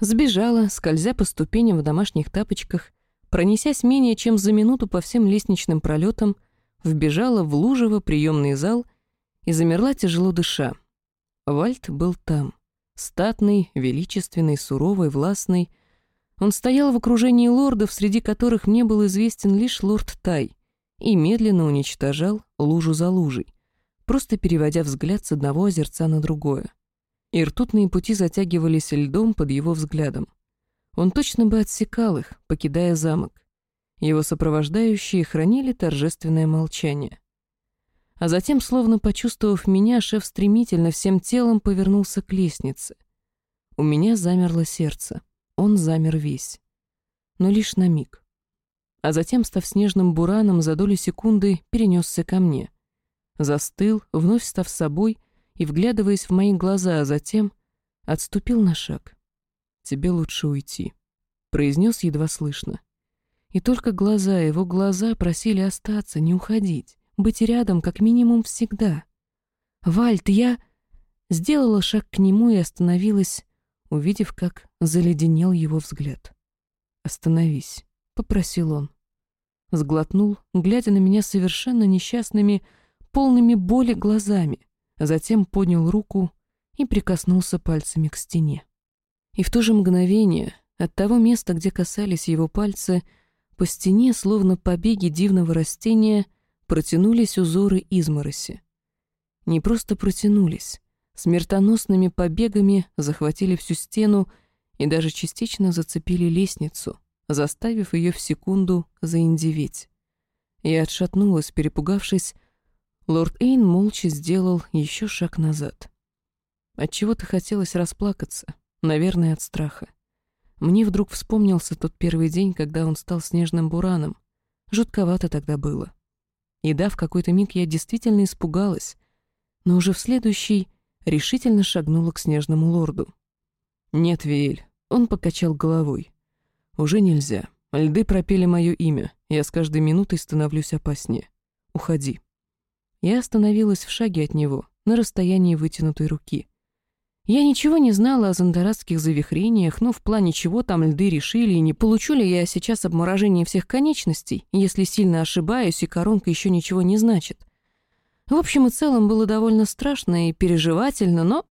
Сбежала, скользя по ступеням в домашних тапочках, пронесясь менее чем за минуту по всем лестничным пролетам, вбежала в лужево приемный зал и замерла тяжело дыша. Вальт был там, статный, величественный, суровый, властный. Он стоял в окружении лордов, среди которых мне был известен лишь лорд Тай, и медленно уничтожал лужу за лужей, просто переводя взгляд с одного озерца на другое. И ртутные пути затягивались льдом под его взглядом. Он точно бы отсекал их, покидая замок. Его сопровождающие хранили торжественное молчание. А затем, словно почувствовав меня, шеф стремительно всем телом повернулся к лестнице. У меня замерло сердце. Он замер весь. Но лишь на миг. А затем, став снежным бураном, за долю секунды перенесся ко мне. Застыл, вновь став собой и вглядываясь в мои глаза, а затем отступил на шаг. «Тебе лучше уйти», — произнес едва слышно. И только глаза, его глаза просили остаться, не уходить, быть рядом как минимум всегда. «Вальт, я...» Сделала шаг к нему и остановилась, увидев, как заледенел его взгляд. «Остановись», — попросил он. Сглотнул, глядя на меня совершенно несчастными, полными боли глазами, затем поднял руку и прикоснулся пальцами к стене. И в то же мгновение от того места, где касались его пальцы, по стене, словно побеги дивного растения, протянулись узоры измороси. Не просто протянулись, смертоносными побегами захватили всю стену и даже частично зацепили лестницу, заставив ее в секунду заиндеветь. Я отшатнулась, перепугавшись. Лорд Эйн молча сделал еще шаг назад. Отчего-то хотелось расплакаться, наверное, от страха. Мне вдруг вспомнился тот первый день, когда он стал снежным бураном. Жутковато тогда было. И да, в какой-то миг я действительно испугалась, но уже в следующий решительно шагнула к снежному лорду. «Нет, Виэль», — он покачал головой. «Уже нельзя. Льды пропели мое имя. Я с каждой минутой становлюсь опаснее. Уходи». Я остановилась в шаге от него, на расстоянии вытянутой руки. Я ничего не знала о зандаратских завихрениях, но в плане чего там льды решили, и не получу ли я сейчас обморожение всех конечностей, если сильно ошибаюсь, и коронка еще ничего не значит. В общем и целом было довольно страшно и переживательно, но...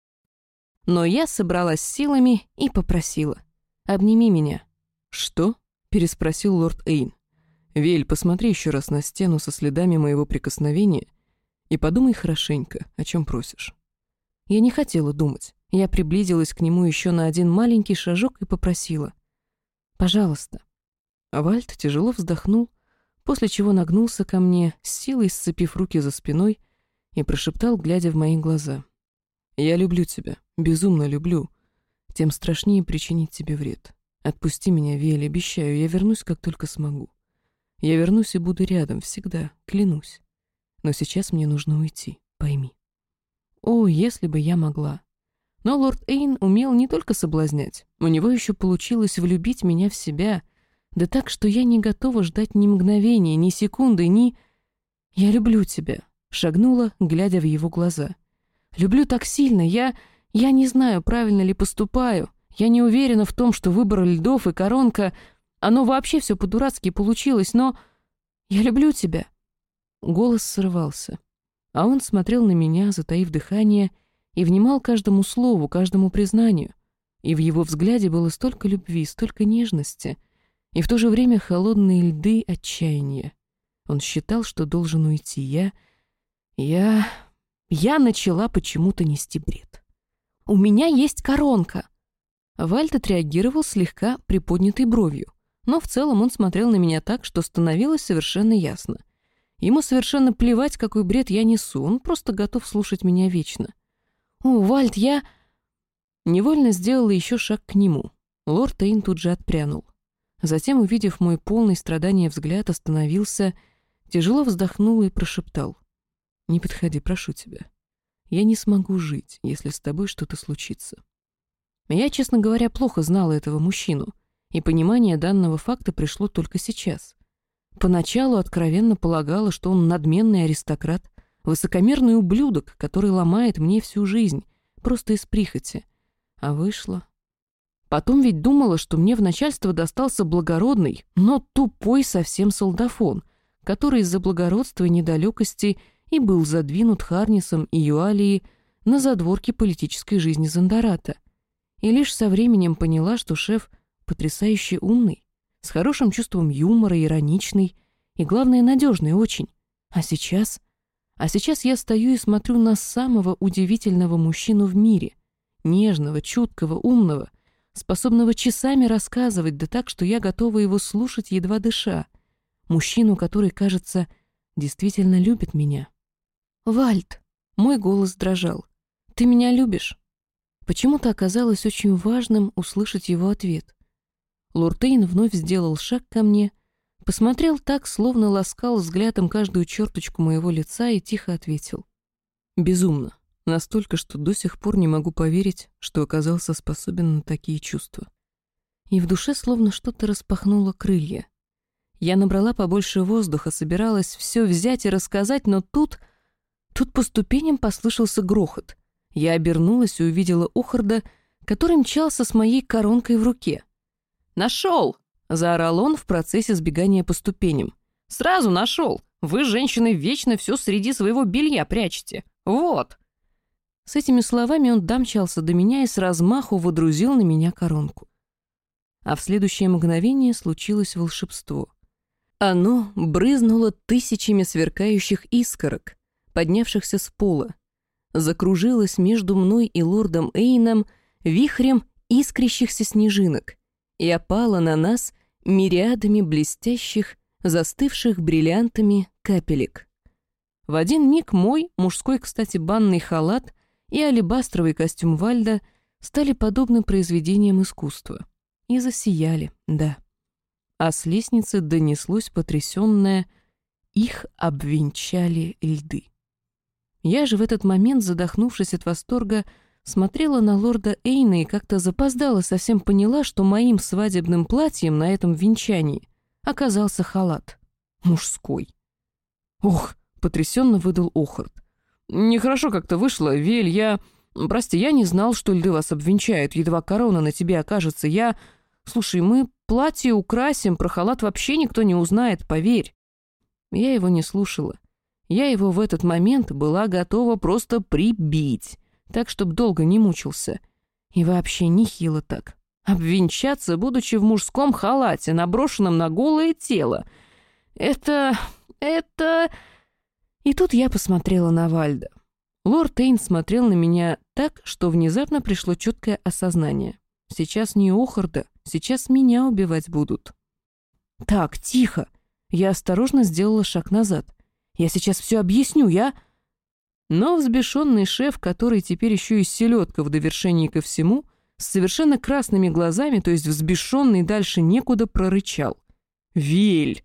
Но я собралась силами и попросила. «Обними меня». «Что?» — переспросил лорд Эйн. «Вель, посмотри еще раз на стену со следами моего прикосновения и подумай хорошенько, о чем просишь». Я не хотела думать. Я приблизилась к нему еще на один маленький шажок и попросила. «Пожалуйста». А Вальт тяжело вздохнул, после чего нагнулся ко мне, с силой сцепив руки за спиной, и прошептал, глядя в мои глаза. «Я люблю тебя, безумно люблю. Тем страшнее причинить тебе вред. Отпусти меня, Вели, обещаю, я вернусь, как только смогу. Я вернусь и буду рядом, всегда, клянусь. Но сейчас мне нужно уйти, пойми». О, если бы я могла. Но лорд Эйн умел не только соблазнять, у него еще получилось влюбить меня в себя, да так, что я не готова ждать ни мгновения, ни секунды, ни... «Я люблю тебя», — шагнула, глядя в его глаза. «Люблю так сильно, я... я не знаю, правильно ли поступаю, я не уверена в том, что выбор льдов и коронка... Оно вообще все по-дурацки получилось, но... Я люблю тебя». Голос срывался, а он смотрел на меня, затаив дыхание, — и внимал каждому слову, каждому признанию. И в его взгляде было столько любви, столько нежности, и в то же время холодные льды отчаяния. Он считал, что должен уйти. Я... Я... Я начала почему-то нести бред. «У меня есть коронка!» Вальт отреагировал слегка приподнятой бровью, но в целом он смотрел на меня так, что становилось совершенно ясно. Ему совершенно плевать, какой бред я несу, он просто готов слушать меня вечно. «О, Вальт, я...» Невольно сделала еще шаг к нему. Лорд Эйн тут же отпрянул. Затем, увидев мой полный страдания взгляд, остановился, тяжело вздохнул и прошептал. «Не подходи, прошу тебя. Я не смогу жить, если с тобой что-то случится». Я, честно говоря, плохо знала этого мужчину, и понимание данного факта пришло только сейчас. Поначалу откровенно полагала, что он надменный аристократ, Высокомерный ублюдок, который ломает мне всю жизнь, просто из прихоти. А вышло... Потом ведь думала, что мне в начальство достался благородный, но тупой совсем солдафон, который из-за благородства и недалекости и был задвинут Харнисом и Юалией на задворки политической жизни Зандарата. И лишь со временем поняла, что шеф потрясающе умный, с хорошим чувством юмора, ироничный и, главное, надежный очень. А сейчас... А сейчас я стою и смотрю на самого удивительного мужчину в мире. Нежного, чуткого, умного, способного часами рассказывать, да так, что я готова его слушать, едва дыша. Мужчину, который, кажется, действительно любит меня. «Вальд!» — мой голос дрожал. «Ты меня любишь?» Почему-то оказалось очень важным услышать его ответ. Луртейн вновь сделал шаг ко мне, посмотрел так, словно ласкал взглядом каждую черточку моего лица и тихо ответил. «Безумно. Настолько, что до сих пор не могу поверить, что оказался способен на такие чувства. И в душе словно что-то распахнуло крылья. Я набрала побольше воздуха, собиралась все взять и рассказать, но тут... Тут по ступеням послышался грохот. Я обернулась и увидела Охарда, который мчался с моей коронкой в руке. «Нашел!» — заорал он в процессе сбегания по ступеням. «Сразу нашел! Вы, женщины, вечно все среди своего белья прячете. Вот!» С этими словами он домчался до меня и с размаху водрузил на меня коронку. А в следующее мгновение случилось волшебство. Оно брызнуло тысячами сверкающих искорок, поднявшихся с пола, закружилось между мной и лордом Эйном вихрем искрящихся снежинок и опало на нас мириадами блестящих, застывших бриллиантами капелек. В один миг мой, мужской, кстати, банный халат — и алебастровый костюм Вальда стали подобны произведениям искусства. И засияли, да. А с лестницы донеслось потрясённое «Их обвенчали льды». Я же в этот момент, задохнувшись от восторга, смотрела на лорда Эйна и как-то запоздала, совсем поняла, что моим свадебным платьем на этом венчании оказался халат. Мужской. «Ох!» — потрясенно выдал Охард. Нехорошо как-то вышло, Вель, я... Прости, я не знал, что льды вас обвенчают, едва корона на тебе окажется. Я... Слушай, мы платье украсим, про халат вообще никто не узнает, поверь. Я его не слушала. Я его в этот момент была готова просто прибить, так, чтобы долго не мучился. И вообще нехило так. Обвенчаться, будучи в мужском халате, наброшенном на голое тело. Это... это... И тут я посмотрела на Вальда. Лорд Эйн смотрел на меня так, что внезапно пришло четкое осознание. Сейчас не Охарда, сейчас меня убивать будут. Так, тихо. Я осторожно сделала шаг назад. Я сейчас все объясню, я... Но взбешенный шеф, который теперь еще и селедка в довершении ко всему, с совершенно красными глазами, то есть взбешенный дальше некуда, прорычал. «Виль!»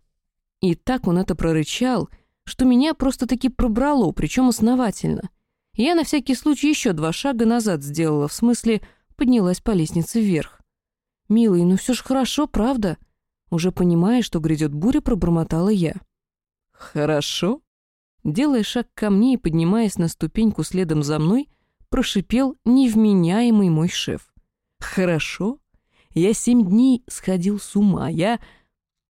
И так он это прорычал, что меня просто-таки пробрало, причем основательно. Я на всякий случай еще два шага назад сделала, в смысле поднялась по лестнице вверх. «Милый, ну все ж хорошо, правда?» Уже понимая, что грядет буря, пробормотала я. «Хорошо?» Делая шаг ко мне и поднимаясь на ступеньку следом за мной, прошипел невменяемый мой шеф. «Хорошо? Я семь дней сходил с ума, я...»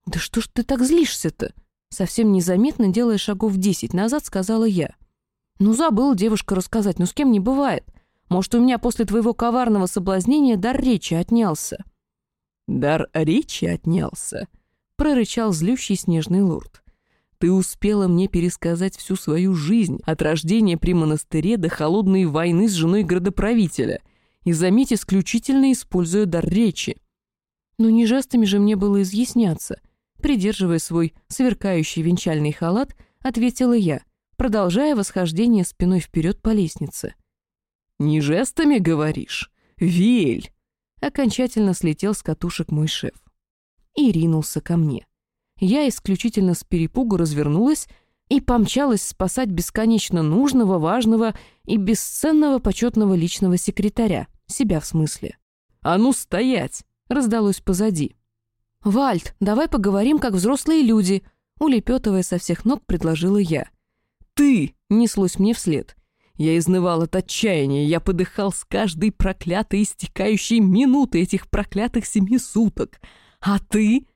«Да что ж ты так злишься-то?» Совсем незаметно, делая шагов десять назад, сказала я. «Ну, забыла девушка рассказать, но с кем не бывает. Может, у меня после твоего коварного соблазнения дар речи отнялся». «Дар речи отнялся», — прорычал злющий снежный лорд. «Ты успела мне пересказать всю свою жизнь, от рождения при монастыре до холодной войны с женой градоправителя, и, заметь, исключительно используя дар речи». «Но не жестами же мне было изъясняться», — Придерживая свой сверкающий венчальный халат, ответила я, продолжая восхождение спиной вперед по лестнице. «Не жестами, говоришь? Вель!» Окончательно слетел с катушек мой шеф. И ринулся ко мне. Я исключительно с перепугу развернулась и помчалась спасать бесконечно нужного, важного и бесценного почетного личного секретаря, себя в смысле. «А ну стоять!» — раздалось позади. «Вальд, давай поговорим, как взрослые люди», — улепетывая со всех ног, предложила я. «Ты!» — неслось мне вслед. Я изнывал от отчаяния, я подыхал с каждой проклятой истекающей минуты этих проклятых семи суток. А ты?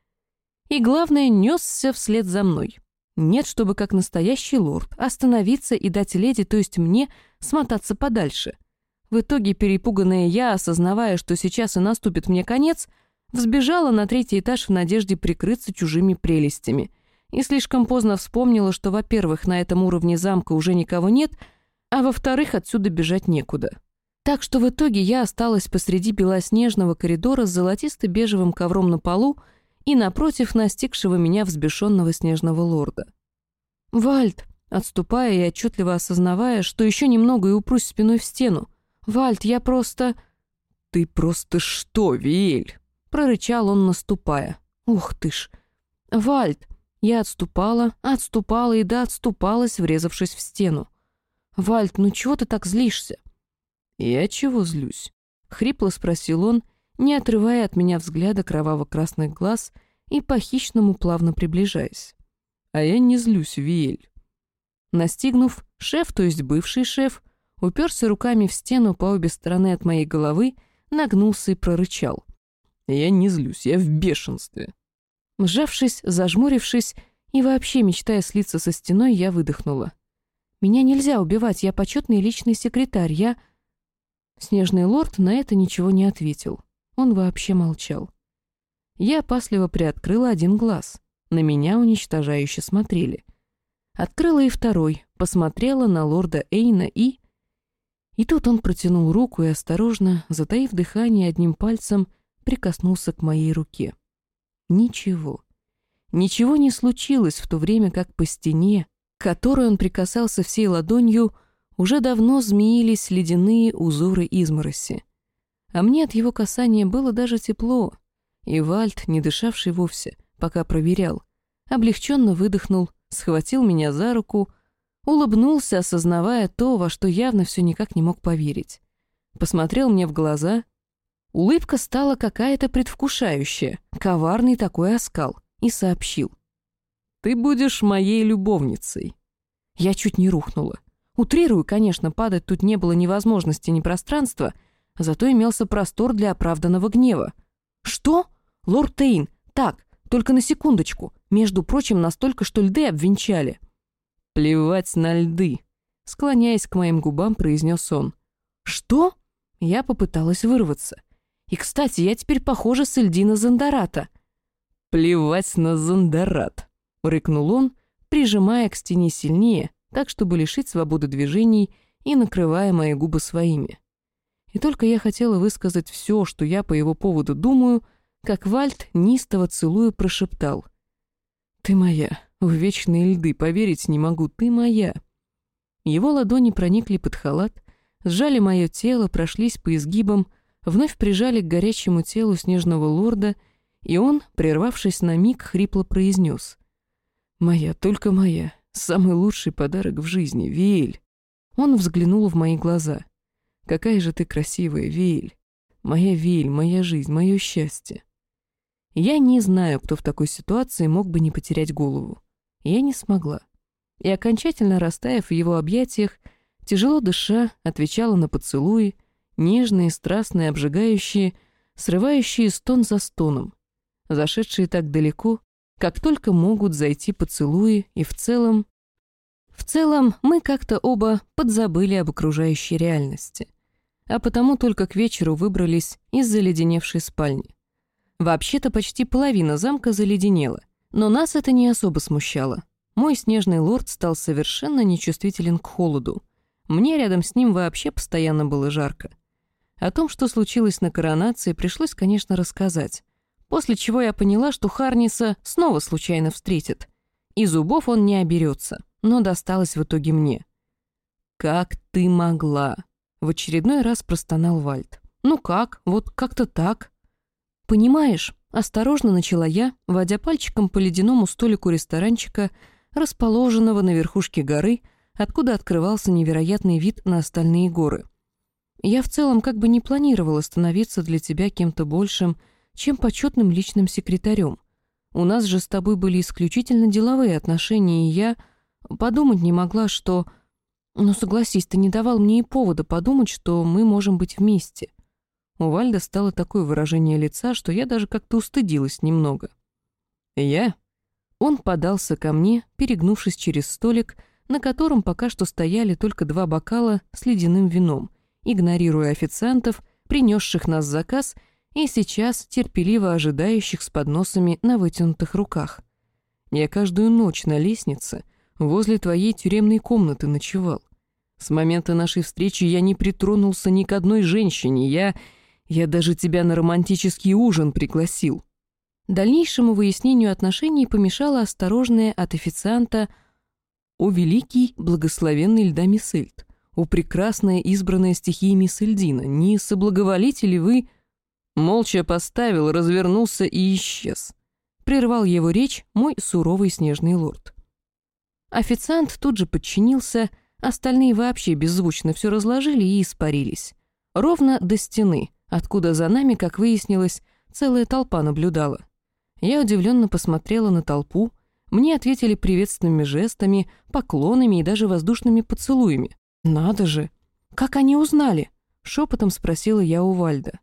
И главное, несся вслед за мной. Нет, чтобы как настоящий лорд остановиться и дать леди, то есть мне, смотаться подальше. В итоге перепуганная я, осознавая, что сейчас и наступит мне конец, взбежала на третий этаж в надежде прикрыться чужими прелестями. И слишком поздно вспомнила, что, во-первых, на этом уровне замка уже никого нет, а во-вторых, отсюда бежать некуда. Так что в итоге я осталась посреди белоснежного коридора с золотисто-бежевым ковром на полу и напротив настигшего меня взбешенного снежного лорда. «Вальд!» отступая и отчетливо осознавая, что еще немного и упрусь спиной в стену. «Вальд, я просто...» «Ты просто что, Виэль?» — прорычал он, наступая. «Ух ты ж!» «Вальд!» Я отступала, отступала и да отступалась, врезавшись в стену. «Вальд, ну чего ты так злишься?» «Я чего злюсь?» — хрипло спросил он, не отрывая от меня взгляда кроваво-красных глаз и по-хищному плавно приближаясь. «А я не злюсь, Виэль». Настигнув, шеф, то есть бывший шеф, уперся руками в стену по обе стороны от моей головы, нагнулся и прорычал. «Я не злюсь, я в бешенстве». Сжавшись, зажмурившись и вообще мечтая слиться со стеной, я выдохнула. «Меня нельзя убивать, я почетный личный секретарь, я...» Снежный лорд на это ничего не ответил. Он вообще молчал. Я опасливо приоткрыла один глаз. На меня уничтожающе смотрели. Открыла и второй, посмотрела на лорда Эйна и... И тут он протянул руку и осторожно, затаив дыхание одним пальцем, прикоснулся к моей руке. Ничего. Ничего не случилось в то время, как по стене, к которой он прикасался всей ладонью, уже давно змеились ледяные узоры измороси. А мне от его касания было даже тепло, и Вальт, не дышавший вовсе, пока проверял, облегченно выдохнул, схватил меня за руку, улыбнулся, осознавая то, во что явно все никак не мог поверить. Посмотрел мне в глаза. Улыбка стала какая-то предвкушающая, коварный такой оскал, и сообщил. «Ты будешь моей любовницей». Я чуть не рухнула. Утрирую, конечно, падать тут не было ни возможности, ни пространства, зато имелся простор для оправданного гнева. «Что? Лорд Тейн, так, только на секундочку. Между прочим, настолько, что льды обвенчали». «Плевать на льды», — склоняясь к моим губам, произнес он. «Что?» Я попыталась вырваться. «И, кстати, я теперь похожа с Эльдина Зандарата». «Плевать на Зандарат», — рыкнул он, прижимая к стене сильнее, так, чтобы лишить свободы движений и накрывая мои губы своими. И только я хотела высказать все, что я по его поводу думаю, как Вальт, неистово целуя, прошептал. «Ты моя, в вечные льды, поверить не могу, ты моя». Его ладони проникли под халат, сжали мое тело, прошлись по изгибам, вновь прижали к горячему телу снежного лорда, и он, прервавшись на миг, хрипло произнес. «Моя, только моя, самый лучший подарок в жизни, Виэль». Он взглянул в мои глаза. Какая же ты красивая, Виль. Моя Виль, моя жизнь, мое счастье. Я не знаю, кто в такой ситуации мог бы не потерять голову. Я не смогла. И окончательно растаяв в его объятиях, тяжело дыша, отвечала на поцелуи, нежные, страстные, обжигающие, срывающие стон за стоном, зашедшие так далеко, как только могут зайти поцелуи, и в целом... В целом, мы как-то оба подзабыли об окружающей реальности а потому только к вечеру выбрались из заледеневшей спальни. Вообще-то почти половина замка заледенела, но нас это не особо смущало. Мой снежный лорд стал совершенно нечувствителен к холоду. Мне рядом с ним вообще постоянно было жарко. О том, что случилось на коронации, пришлось, конечно, рассказать. После чего я поняла, что Харниса снова случайно встретит. И зубов он не оберется, но досталось в итоге мне. «Как ты могла?» В очередной раз простонал Вальд. «Ну как? Вот как-то так». «Понимаешь?» — осторожно начала я, водя пальчиком по ледяному столику ресторанчика, расположенного на верхушке горы, откуда открывался невероятный вид на остальные горы. «Я в целом как бы не планировала становиться для тебя кем-то большим, чем почетным личным секретарем. У нас же с тобой были исключительно деловые отношения, и я подумать не могла, что...» Но согласись, ты не давал мне и повода подумать, что мы можем быть вместе. У Вальда стало такое выражение лица, что я даже как-то устыдилась немного. Я? Он подался ко мне, перегнувшись через столик, на котором пока что стояли только два бокала с ледяным вином, игнорируя официантов, принесших нас заказ, и сейчас терпеливо ожидающих с подносами на вытянутых руках. Я каждую ночь на лестнице возле твоей тюремной комнаты ночевал. С момента нашей встречи я не притронулся ни к одной женщине, я... я даже тебя на романтический ужин пригласил». Дальнейшему выяснению отношений помешала осторожная от официанта «О великий, благословенный льда Миссельд, о прекрасная избранная стихия Миссельдина, не соблаговолите ли вы...» Молча поставил, развернулся и исчез. Прервал его речь мой суровый снежный лорд. Официант тут же подчинился, остальные вообще беззвучно все разложили и испарились. Ровно до стены, откуда за нами, как выяснилось, целая толпа наблюдала. Я удивленно посмотрела на толпу, мне ответили приветственными жестами, поклонами и даже воздушными поцелуями. «Надо же! Как они узнали?» — шепотом спросила я у Вальда.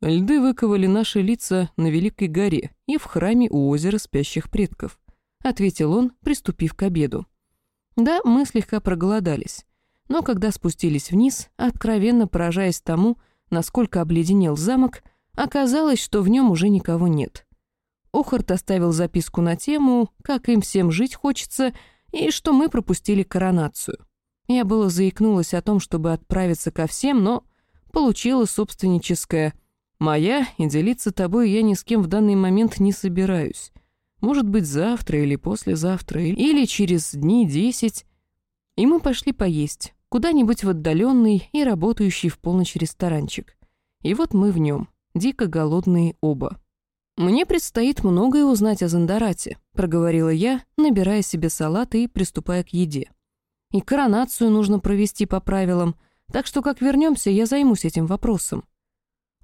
Льды выковали наши лица на Великой горе и в храме у озера спящих предков», — ответил он, приступив к обеду. Да, мы слегка проголодались, но когда спустились вниз, откровенно поражаясь тому, насколько обледенел замок, оказалось, что в нем уже никого нет. Охарт оставил записку на тему, как им всем жить хочется, и что мы пропустили коронацию. Я было заикнулась о том, чтобы отправиться ко всем, но получила собственническое Моя, и делиться тобой я ни с кем в данный момент не собираюсь. Может быть, завтра или послезавтра, или через дни десять. И мы пошли поесть, куда-нибудь в отдаленный и работающий в полночь ресторанчик. И вот мы в нем, дико голодные оба. «Мне предстоит многое узнать о Зандарате», — проговорила я, набирая себе салат и приступая к еде. «И коронацию нужно провести по правилам, так что как вернемся, я займусь этим вопросом.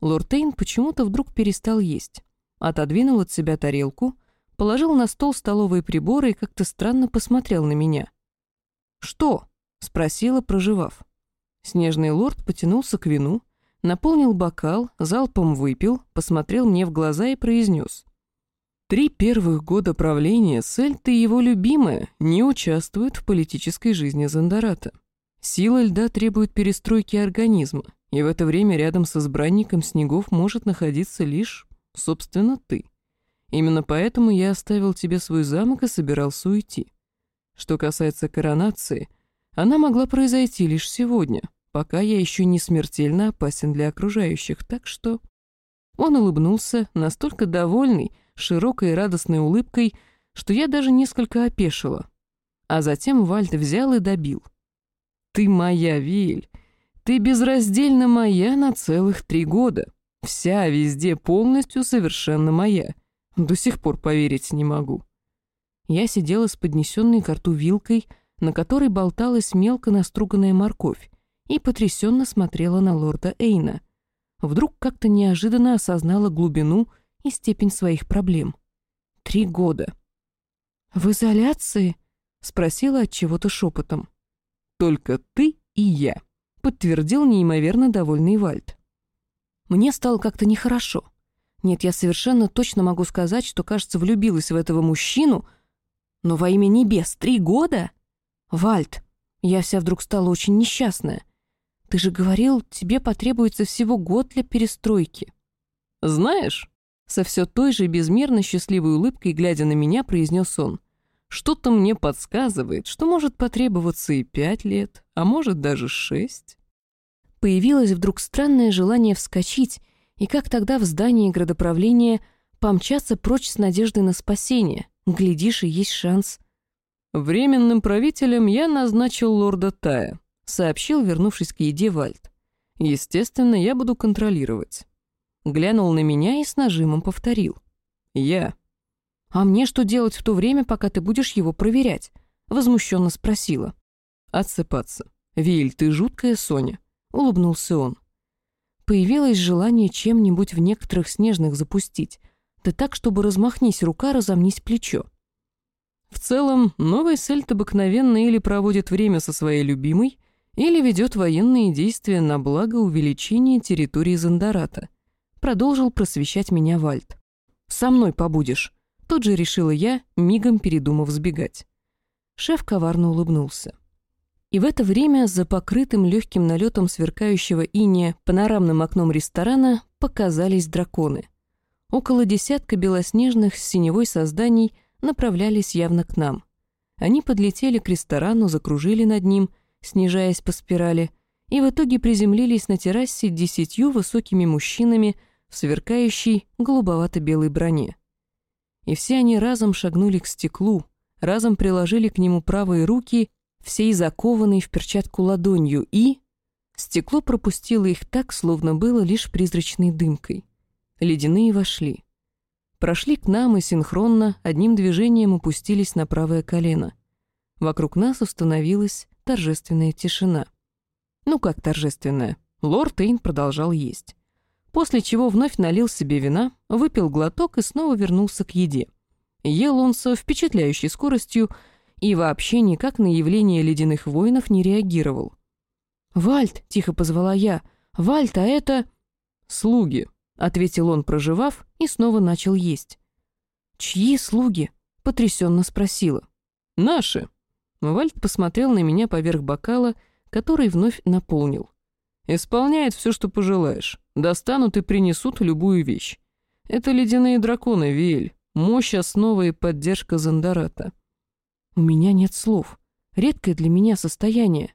Лорд почему-то вдруг перестал есть. Отодвинул от себя тарелку, положил на стол столовые приборы и как-то странно посмотрел на меня. «Что?» — спросила, проживав. Снежный лорд потянулся к вину, наполнил бокал, залпом выпил, посмотрел мне в глаза и произнес. Три первых года правления Сельта и его любимая не участвуют в политической жизни Зандарата. Сила льда требует перестройки организма, и в это время рядом с избранником снегов может находиться лишь, собственно, ты. Именно поэтому я оставил тебе свой замок и собирался уйти. Что касается коронации, она могла произойти лишь сегодня, пока я еще не смертельно опасен для окружающих, так что...» Он улыбнулся, настолько довольный, широкой и радостной улыбкой, что я даже несколько опешила. А затем Вальд взял и добил. «Ты моя, Виль, ты безраздельно моя на целых три года. Вся, везде, полностью совершенно моя. До сих пор поверить не могу. Я сидела с поднесенной к рту вилкой, на которой болталась мелко наструганная морковь, и потрясенно смотрела на лорда Эйна. Вдруг как-то неожиданно осознала глубину и степень своих проблем. Три года. «В изоляции?» — спросила от чего-то шепотом. «Только ты и я», подтвердил неимоверно довольный Вальд. Мне стало как-то нехорошо. Нет, я совершенно точно могу сказать, что, кажется, влюбилась в этого мужчину, но во имя небес три года? Вальд, я вся вдруг стала очень несчастная. Ты же говорил, тебе потребуется всего год для перестройки. Знаешь, со все той же безмерно счастливой улыбкой, глядя на меня, произнес он. Что-то мне подсказывает, что может потребоваться и пять лет, а может даже шесть. Появилось вдруг странное желание вскочить и, как тогда в здании градоправления, помчаться прочь с надеждой на спасение. Глядишь, и есть шанс. «Временным правителем я назначил лорда Тая», — сообщил, вернувшись к еде Вальд. «Естественно, я буду контролировать». Глянул на меня и с нажимом повторил. «Я». «А мне что делать в то время, пока ты будешь его проверять?» — возмущенно спросила. «Отсыпаться. Виль, ты жуткая Соня», — улыбнулся он. Появилось желание чем-нибудь в некоторых снежных запустить, да так, чтобы размахнись рука, разомнись плечо. В целом, новый Сельт обыкновенно или проводит время со своей любимой, или ведет военные действия на благо увеличения территории Зандарата. Продолжил просвещать меня Вальд. «Со мной побудешь», — тут же решила я, мигом передумав сбегать. Шеф коварно улыбнулся. И в это время за покрытым легким налетом сверкающего иния панорамным окном ресторана показались драконы. Около десятка белоснежных с синевой созданий направлялись явно к нам. Они подлетели к ресторану, закружили над ним, снижаясь по спирали, и в итоге приземлились на террасе десятью высокими мужчинами в сверкающей голубовато-белой броне. И все они разом шагнули к стеклу, разом приложили к нему правые руки всей закованной в перчатку ладонью, и... Стекло пропустило их так, словно было лишь призрачной дымкой. Ледяные вошли. Прошли к нам и синхронно, одним движением упустились на правое колено. Вокруг нас установилась торжественная тишина. Ну как торжественная? Лорд Эйн продолжал есть. После чего вновь налил себе вина, выпил глоток и снова вернулся к еде. Ел он со впечатляющей скоростью, и вообще никак на явление ледяных воинов не реагировал. «Вальт!» — тихо позвала я. «Вальт, а это...» «Слуги», — ответил он, проживав, и снова начал есть. «Чьи слуги?» — потрясенно спросила. «Наши». Вальт посмотрел на меня поверх бокала, который вновь наполнил. «Исполняет все, что пожелаешь. Достанут и принесут любую вещь. Это ледяные драконы, Виэль. Мощь, основа и поддержка Зандарата. У меня нет слов. Редкое для меня состояние.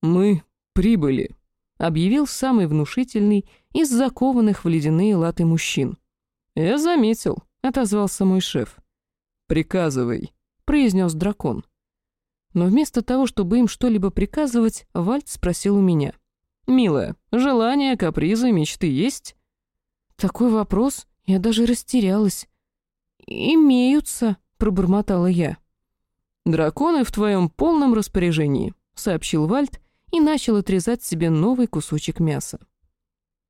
«Мы прибыли», — объявил самый внушительный из закованных в ледяные латы мужчин. «Я заметил», — отозвался мой шеф. «Приказывай», — произнес дракон. Но вместо того, чтобы им что-либо приказывать, Вальт спросил у меня. «Милая, желания, капризы, мечты есть?» Такой вопрос я даже растерялась. «Имеются», — пробормотала я. «Драконы в твоем полном распоряжении», — сообщил Вальт и начал отрезать себе новый кусочек мяса.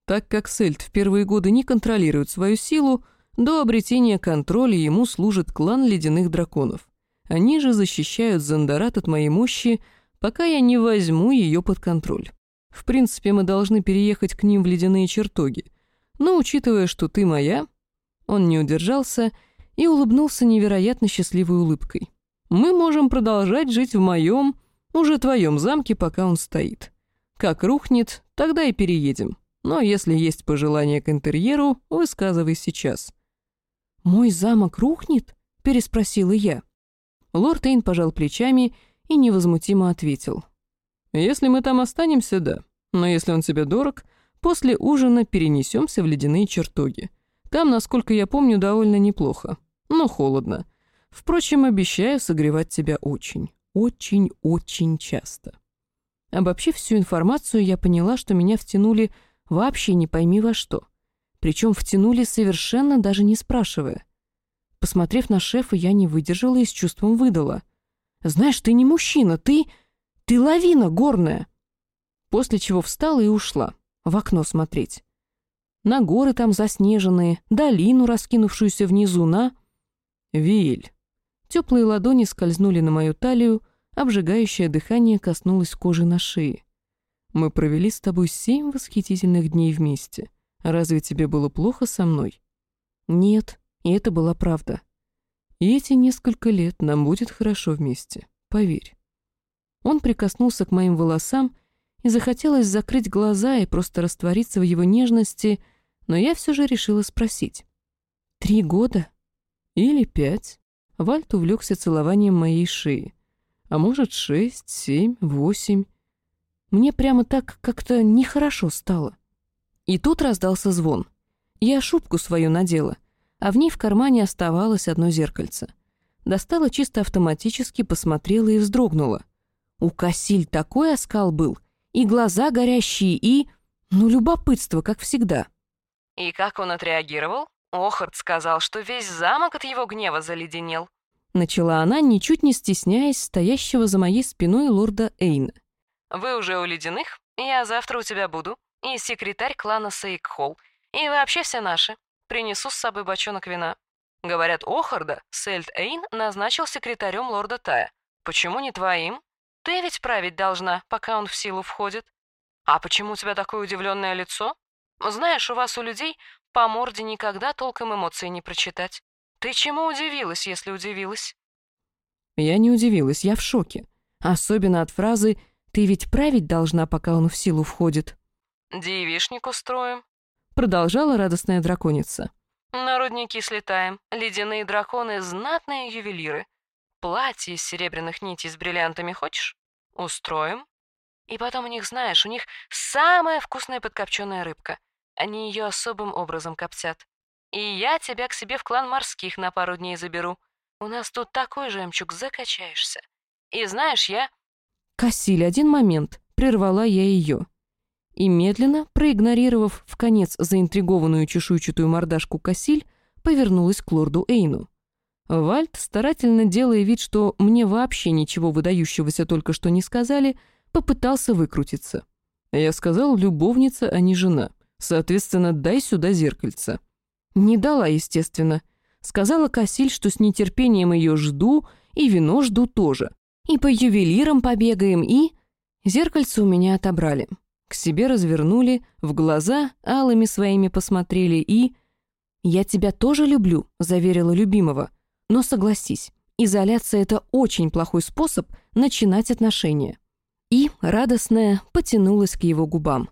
Так как Сельд в первые годы не контролирует свою силу, до обретения контроля ему служит клан ледяных драконов. Они же защищают Зандарат от моей мощи, пока я не возьму ее под контроль. В принципе, мы должны переехать к ним в ледяные чертоги. Но учитывая, что ты моя, он не удержался и улыбнулся невероятно счастливой улыбкой мы можем продолжать жить в моем, уже твоем замке, пока он стоит. Как рухнет, тогда и переедем. Но если есть пожелания к интерьеру, высказывай сейчас». «Мой замок рухнет?» — переспросила я. Лорд Эйн пожал плечами и невозмутимо ответил. «Если мы там останемся, да. Но если он тебе дорог, после ужина перенесемся в ледяные чертоги. Там, насколько я помню, довольно неплохо. Но холодно. Впрочем, обещаю согревать тебя очень, очень-очень часто. Обобщив всю информацию, я поняла, что меня втянули вообще не пойми во что. Причем втянули совершенно даже не спрашивая. Посмотрев на шефа, я не выдержала и с чувством выдала. «Знаешь, ты не мужчина, ты... ты лавина горная!» После чего встала и ушла, в окно смотреть. На горы там заснеженные, долину, раскинувшуюся внизу, на... «Виль, Теплые ладони скользнули на мою талию, обжигающее дыхание коснулось кожи на шее. Мы провели с тобой семь восхитительных дней вместе. Разве тебе было плохо со мной? Нет, и это была правда. И эти несколько лет нам будет хорошо вместе, поверь. Он прикоснулся к моим волосам, и захотелось закрыть глаза и просто раствориться в его нежности, но я все же решила спросить. «Три года? Или пять?» Вальт увлекся целованием моей шеи. А может, шесть, семь, восемь. Мне прямо так как-то нехорошо стало. И тут раздался звон. Я шубку свою надела, а в ней в кармане оставалось одно зеркальце. Достала чисто автоматически, посмотрела и вздрогнула. У Кассиль такой оскал был, и глаза горящие, и... Ну, любопытство, как всегда. И как он отреагировал? Охард сказал, что весь замок от его гнева заледенел. Начала она, ничуть не стесняясь стоящего за моей спиной лорда Эйна. «Вы уже у ледяных? Я завтра у тебя буду. И секретарь клана Сейкхолл. И вообще все наши. Принесу с собой бочонок вина». Говорят, Охарда Сельд Эйн назначил секретарем лорда Тая. Почему не твоим? Ты ведь править должна, пока он в силу входит. А почему у тебя такое удивленное лицо? Знаешь, у вас у людей по морде никогда толком эмоций не прочитать. Ты чему удивилась, если удивилась? Я не удивилась, я в шоке. Особенно от фразы «ты ведь править должна, пока он в силу входит». «Девишник устроим», — продолжала радостная драконица. «На рудники слетаем. Ледяные драконы — знатные ювелиры. Платье из серебряных нитей с бриллиантами хочешь? Устроим. И потом у них, знаешь, у них самая вкусная подкопченая рыбка. Они ее особым образом коптят. И я тебя к себе в клан морских на пару дней заберу. У нас тут такой жемчуг, закачаешься. И знаешь, я...» «Кассиль, один момент», — прервала я ее. И медленно, проигнорировав в конец заинтригованную чешуйчатую мордашку Кассиль, повернулась к лорду Эйну. Вальт, старательно делая вид, что мне вообще ничего выдающегося только что не сказали, попытался выкрутиться. Я сказал, любовница, а не жена. Соответственно, дай сюда зеркальце. Не дала, естественно. Сказала Кассиль, что с нетерпением ее жду, и вино жду тоже. И по ювелирам побегаем, и... Зеркальце у меня отобрали. К себе развернули, в глаза алыми своими посмотрели и... «Я тебя тоже люблю», — заверила любимого. «Но согласись, изоляция — это очень плохой способ начинать отношения». И, радостная, потянулась к его губам.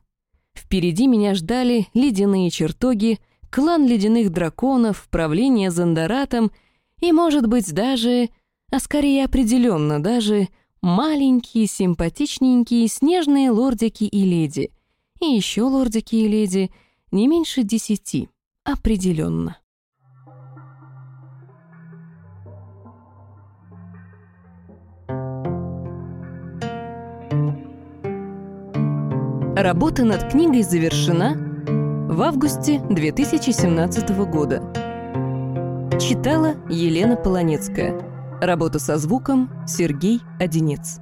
Впереди меня ждали ледяные чертоги, клан ледяных драконов, правление Зандаратом и, может быть, даже а скорее определенно даже маленькие, симпатичненькие, снежные лордики и леди. И еще лордики и леди не меньше десяти, определенно. Работа над книгой завершена в августе 2017 года. Читала Елена Полонецкая. Работа со звуком Сергей Одинец.